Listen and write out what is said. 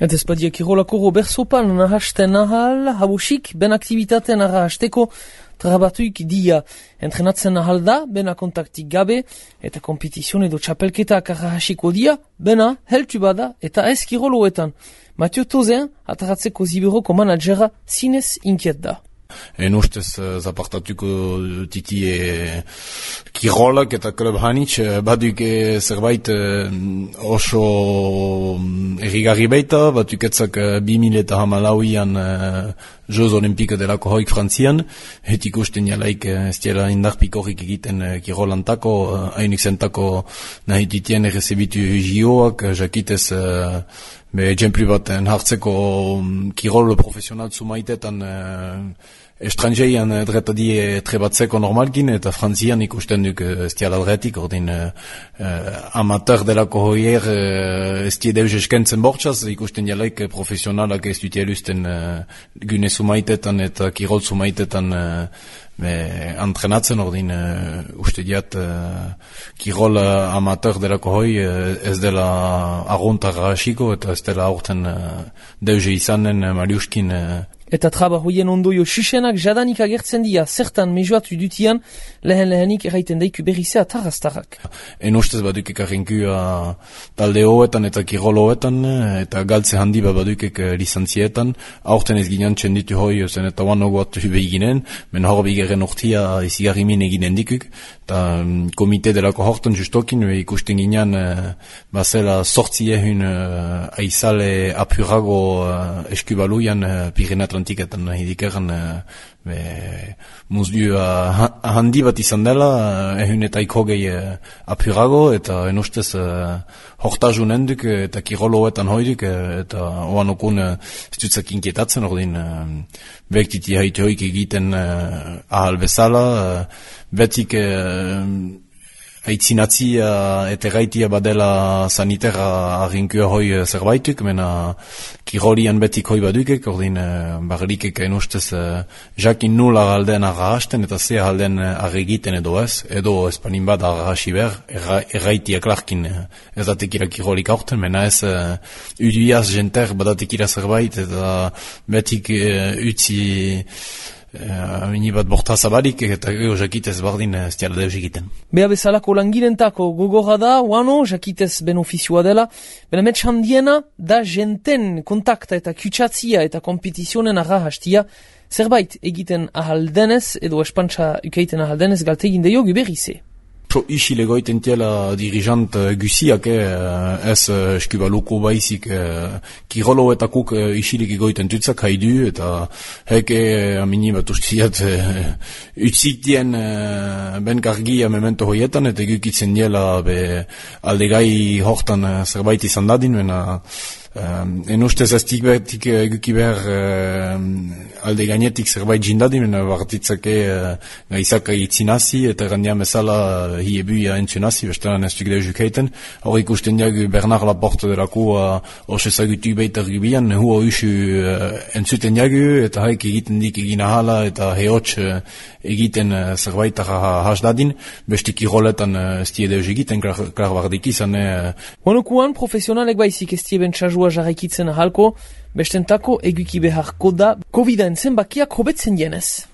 Eta ez badiak irolako Robert Sopal nahasten ahal, habusik, ben aktivitaten arrahasteko trabatuik dia. Entrenatzen ahal da, bena kontaktik gabe, eta kompetizion edo txapelketak arrahasiko dia, bena heltu bada eta ez kiroloetan. Matio Tozen, ataratzeko ziberoko managera, zinez inkiet da. En ustez uh, zapartatuko titi e, kirolak eta klub hanitz, uh, baduk e, zerbait uh, oso um, errigarri baita, batuk etzak 2000 eta hamalauian uh, Joz Olimpika delako hoik frantzian, hetik usten jalaik ez dira indarpik horrik egiten kirolantako, hainik zentako nahi ditien errezebitu jioak, jakitez uh, Be, ejemplu bat, hartzeko um, kirol profesional zumaitetan estrangeian uh, dreta die trebatzeko normalkin, eta frantzian ikusten duk uh, ez diala dretik, ordin uh, amateur delako hoier uh, ez die deus eskentzen bortxaz, ikusten jalaik profesionalak ez dut jelusten uh, gune zumaitetan eta kirol zumaitetan uh, Me antrenatzen ordin uh, uste diat uh, kirol uh, amateur delako hoi uh, ez dela arguntarra hasiko eta ez dela aurten uh, deuze izanen uh, Mariuskin uh, Eta traba hoien ondoio susenak jadanik agertzen dira zertan mejoatu dutian lehen lehenik erraiten daiku berrizea tarraztarrak. En ustez baduk ekarrinkua talde hoetan eta kirolo hoetan eta galtze handi bat baduk ek licentzietan. Aurten ez ginen txenditu hoi zen eta wan ogoat hube eginen, men hor bigeren urtia izigarrimin eginen dikuk. Ta um, komite delako hortan justokin ikusten ginen uh, bazela sortzi ehun uh, aizale apurago uh, eskubaluian uh, Atlantiketan nahi dikeren uh, muzdu uh, handi bat izan dela uh, ehun eta ikogei uh, apurago eta enustez uh, hortajun enduk eta kiroloetan hoiduk eta oan okun uh, stutzak inkietatzen ordin uh, bektiti haitu hoik egiten uh, ahal bezala uh, betik uh, aitzinatzi uh, eta gaitia badela sanitera arrinkua hoi uh, zerbaituk, mena kirolian betik hoi badukek, ordin uh, barrikek enustez uh, jakin nula alden arrahasten eta ze alden uh, arregiten edo ez, edo espanin bad arrahasi ber, erraitia klarkin ez datekira kirolik aurten, mena ez uh, uduiaz jenter badatekira zerbait eta betik uh, utzi Amini bat borta zabarik eta gero jakitez bardin ez diala deus egiten. Beha bezalako langirentako gogorra da, uano, jakitez ben ofizioa dela, bena metx handiena da jenten kontakta eta kutsatzia eta kompetizionen arra hastia, zerbait egiten ahaldenez edo espantsa ukeiten ahaldenez galtegin deio guberize. Pro isile goiten tiela dirijant uh, gusiak, eh, ez uh, eskubaluko baizik uh, kirolo eta kuk uh, isilik goiten tutzak haidu, eta heke uh, amini bat ustiat uh, utzitien uh, ben kargia memento hoietan, eta gukitzen diela be aldegai hortan uh, zerbait izan dadin, bena Uh, en ustez ez tikbetik eguki behar uh, alde gainetik zerbait jindadi, mena bartitzake uh, gaizak itzinazi eta gandian bezala uh, hi ebu ia entzionazi, bestean ez duk deuzuk heiten. Hor ikusten Bernard Laporte delako uh, ose zagutu behita ribian, hua usu uh, entzuten diagu eta haik egiten dik egin ahala eta heotx uh, egiten uh, zerbait has dadin, beste kiroletan uh, ez die deuz egiten, klar, klar bardik izan. Uh, Honokuan profesionalek baizik ez die kasua jarraikitzen ahalko, bestentako eguki beharko da COVID-en zenbakiak hobetzen jenez.